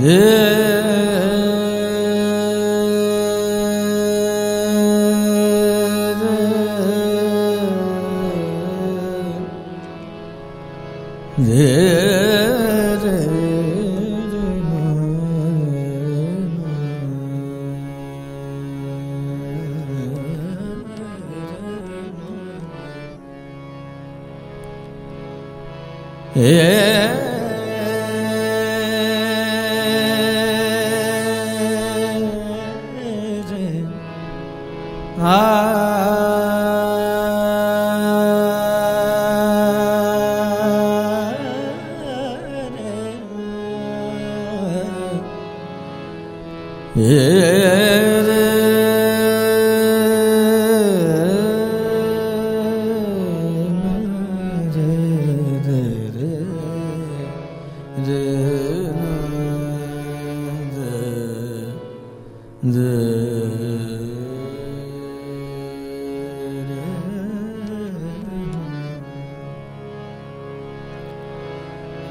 Yeah.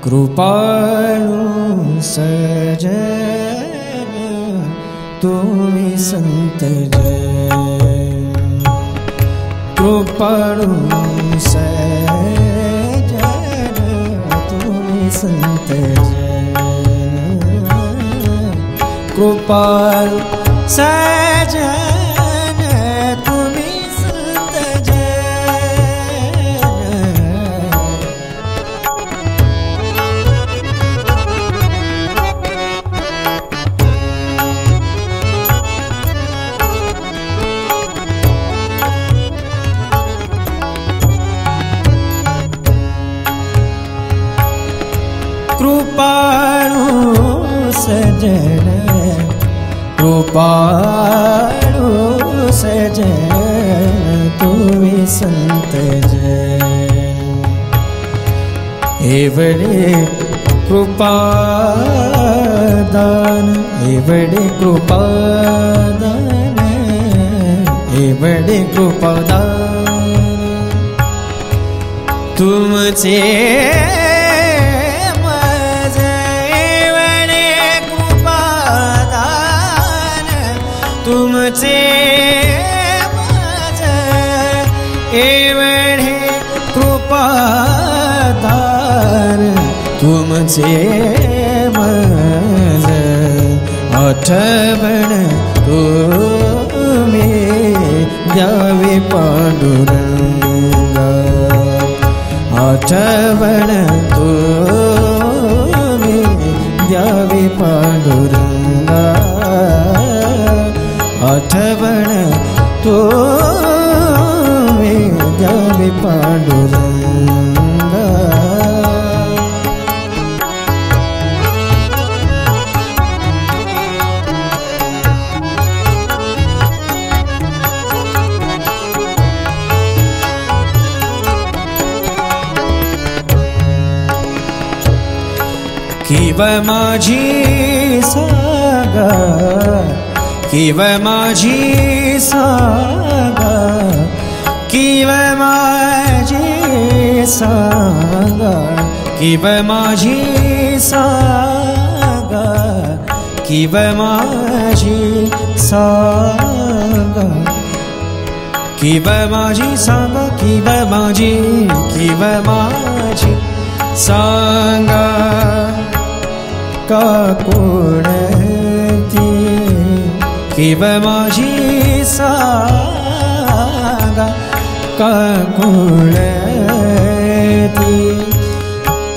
कृपाणु सजय तुम्ही संत जय कृपाणु तुम्ही संत जय सजन सजन कृपाणु सजन तुम्ही संत जय एवढे कृपादान एवढे कृपादान एवढे कृपादान तुमचे माझे සේමන අටවන තුමේ දවි පාඩුරංගා අටවන किव माझी सागा किव माझी सागा किव माझी सागा किव माझी सागा किव माझी सागा किव माझी सांगा किव माझी किव माझी सांगा का कोणती किव माझी सागा का कोणती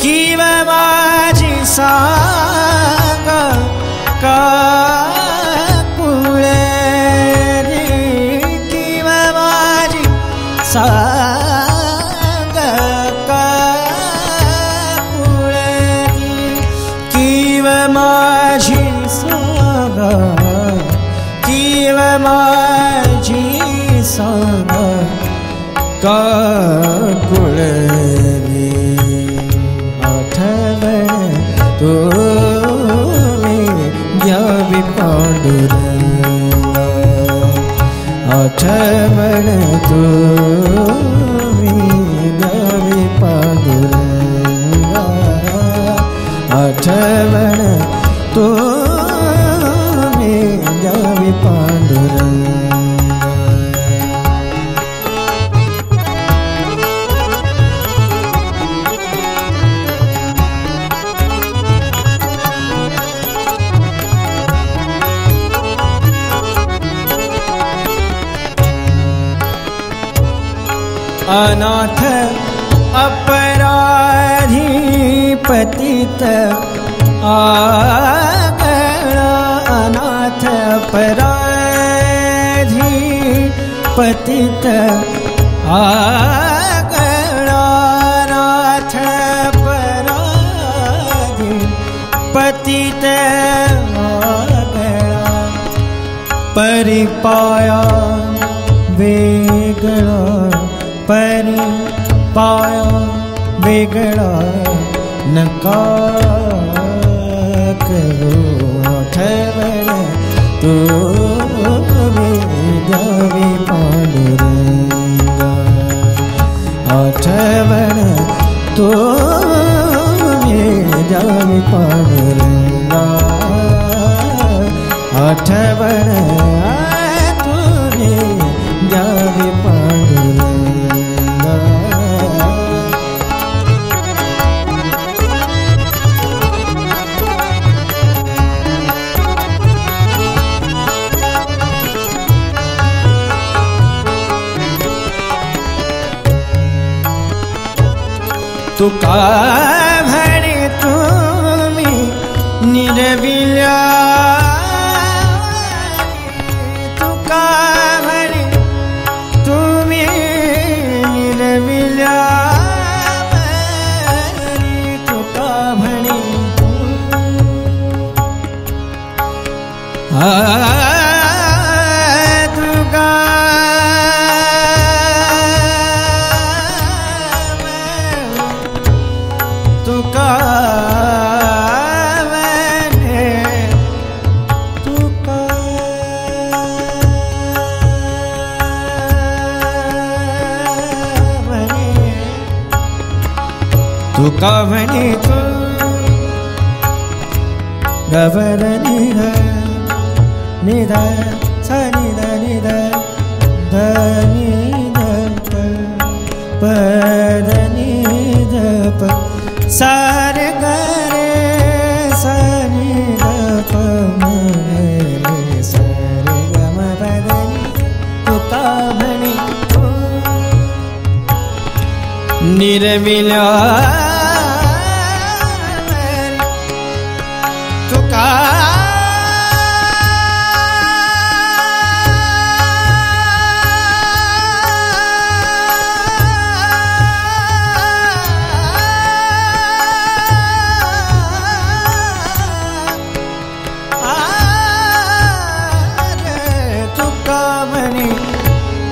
किव माझी सांगा माझी सांगा का आठवण तुम्ही द्यावी पांडुरंगा आठवण तुम्ही अनाथ अपराधी पतित आगणा अनाथ अपराधी पतित आगणा नाथ अपराधी पतित आगणा परिपाया पाया बिगड़ा नका करो ठवन तो जावे पांडुरंगा आठवन तो जावे पांडुरंगा आठवन তুকাভরে তুমি নিরবিলা তুকাভরে তুমি নিরবিলা তুকাভরে আ तू गबर निध निध स निध निध ध निध प पद निध प सार गरे स निध प म रे सार ग म पद नि तुका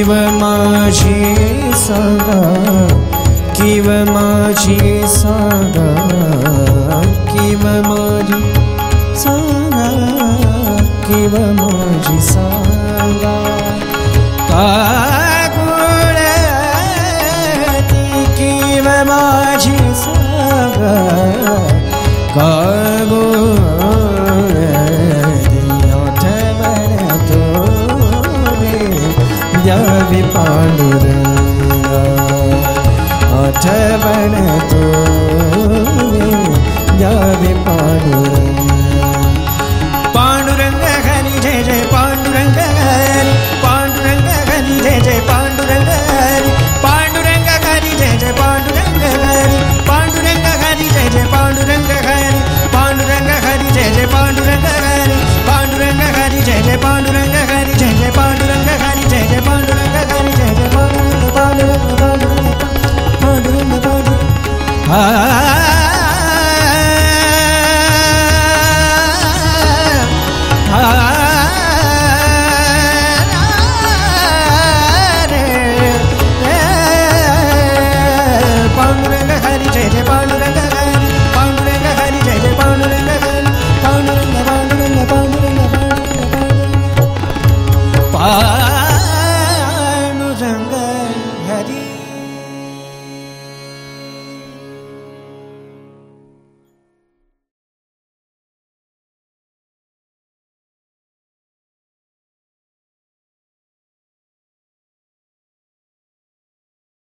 किव माझी सदा किव माझी सदा किव किवा सदा किव किवा सदा काकुळ किव किवा सदा का ಕಾಣತೋ